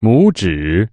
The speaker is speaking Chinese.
拇指